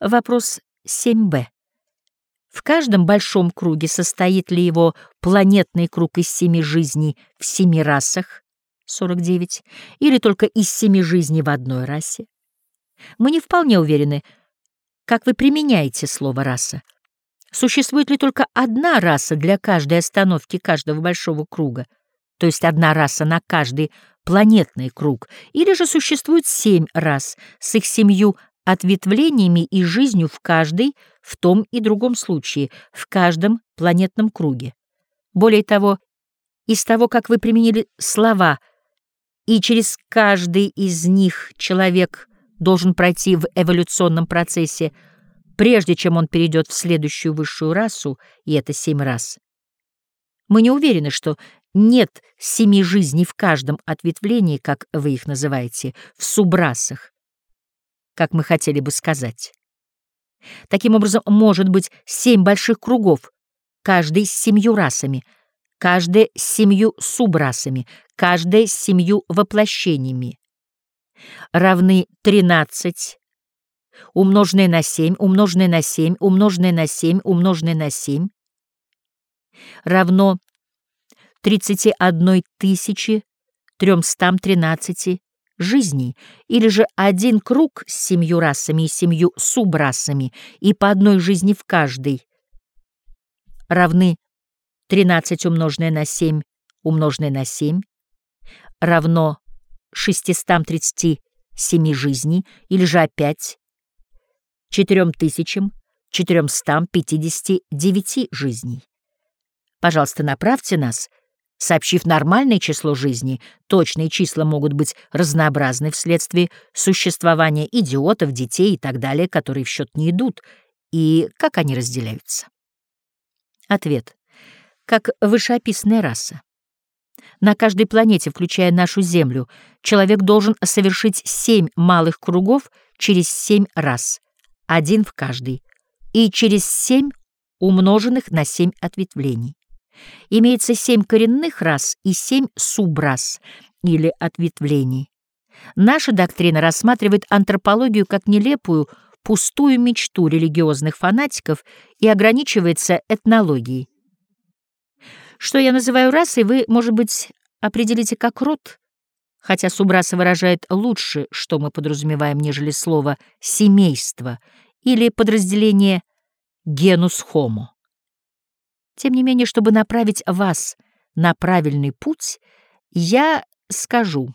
Вопрос 7б. В каждом большом круге состоит ли его планетный круг из семи жизней в семи расах 49 или только из семи жизней в одной расе? Мы не вполне уверены, как вы применяете слово «раса». Существует ли только одна раса для каждой остановки каждого большого круга, то есть одна раса на каждый планетный круг, или же существует семь рас с их семью ответвлениями и жизнью в каждой, в том и другом случае, в каждом планетном круге. Более того, из того, как вы применили слова, и через каждый из них человек должен пройти в эволюционном процессе, прежде чем он перейдет в следующую высшую расу, и это семь раз. Мы не уверены, что нет семи жизней в каждом ответвлении, как вы их называете, в субрасах, как мы хотели бы сказать. Таким образом, может быть семь больших кругов, каждый с семью расами, каждый с семью субрасами, каждый с семью воплощениями. Равны 13, умноженное на 7, умноженное на 7, умноженное на 7, умноженное на 7, равно 31 тысячи 313 жизней, или же один круг с семью расами и семью субрасами, и по одной жизни в каждой, равны 13 умноженное на 7 умноженное на 7, равно 637 жизней, или же опять 4459 жизней. Пожалуйста, направьте нас — Сообщив нормальное число жизней, точные числа могут быть разнообразны вследствие существования идиотов, детей и так далее, которые в счет не идут. И как они разделяются? Ответ. Как вышеописанная раса. На каждой планете, включая нашу Землю, человек должен совершить семь малых кругов через семь раз, один в каждый, и через семь умноженных на семь ответвлений. Имеется семь коренных рас и семь субрас или ответвлений. Наша доктрина рассматривает антропологию как нелепую, пустую мечту религиозных фанатиков и ограничивается этнологией. Что я называю расой, вы, может быть, определите как род, хотя субраса выражает лучше, что мы подразумеваем, нежели слово «семейство» или подразделение «генус хомо». Тем не менее, чтобы направить вас на правильный путь, я скажу,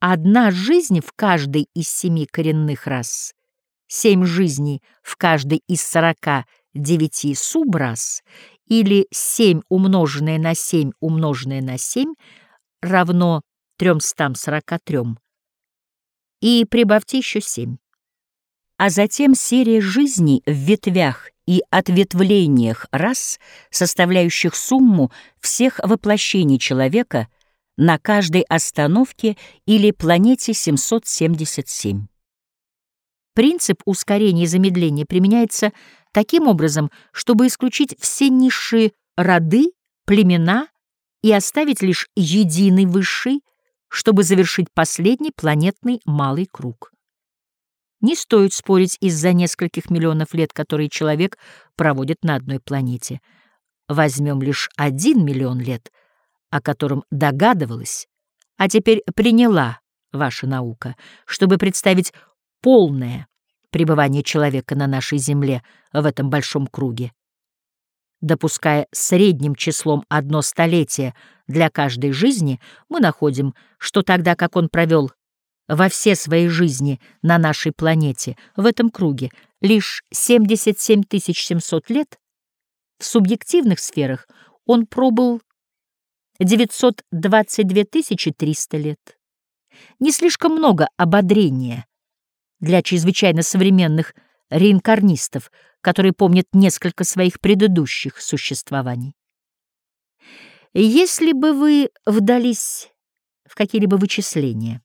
одна жизнь в каждой из семи коренных рас, семь жизней в каждой из сорока девяти субрас или семь умноженное на семь умноженное на семь равно тремстам сорока трем. И прибавьте еще семь. А затем серия жизней в ветвях и ответвлениях рас, составляющих сумму всех воплощений человека на каждой остановке или планете 777. Принцип ускорения и замедления применяется таким образом, чтобы исключить все низшие роды, племена и оставить лишь единый высший, чтобы завершить последний планетный малый круг. Не стоит спорить из-за нескольких миллионов лет, которые человек проводит на одной планете. Возьмем лишь один миллион лет, о котором догадывалась, а теперь приняла ваша наука, чтобы представить полное пребывание человека на нашей Земле в этом большом круге. Допуская средним числом одно столетие для каждой жизни, мы находим, что тогда как он провел во все свои жизни на нашей планете, в этом круге, лишь 77 700 лет, в субъективных сферах он пробыл 922 300 лет. Не слишком много ободрения для чрезвычайно современных реинкарнистов, которые помнят несколько своих предыдущих существований. Если бы вы вдались в какие-либо вычисления,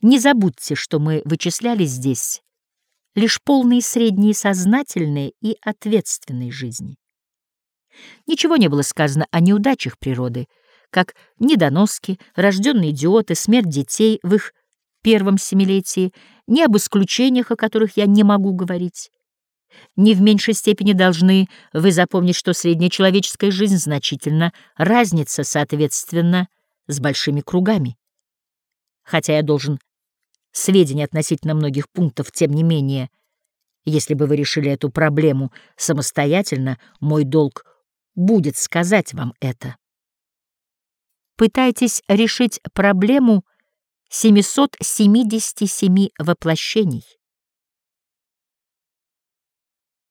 не забудьте, что мы вычисляли здесь лишь полные средние сознательные и ответственные жизни. Ничего не было сказано о неудачах природы, как недоноски, рожденные идиоты, смерть детей в их первом семилетии, ни об исключениях, о которых я не могу говорить. Не в меньшей степени должны вы запомнить, что средняя человеческая жизнь значительно разнится, соответственно, с большими кругами. Хотя я должен сведения относительно многих пунктов, тем не менее, если бы вы решили эту проблему самостоятельно, мой долг будет сказать вам это. Пытайтесь решить проблему 777 воплощений.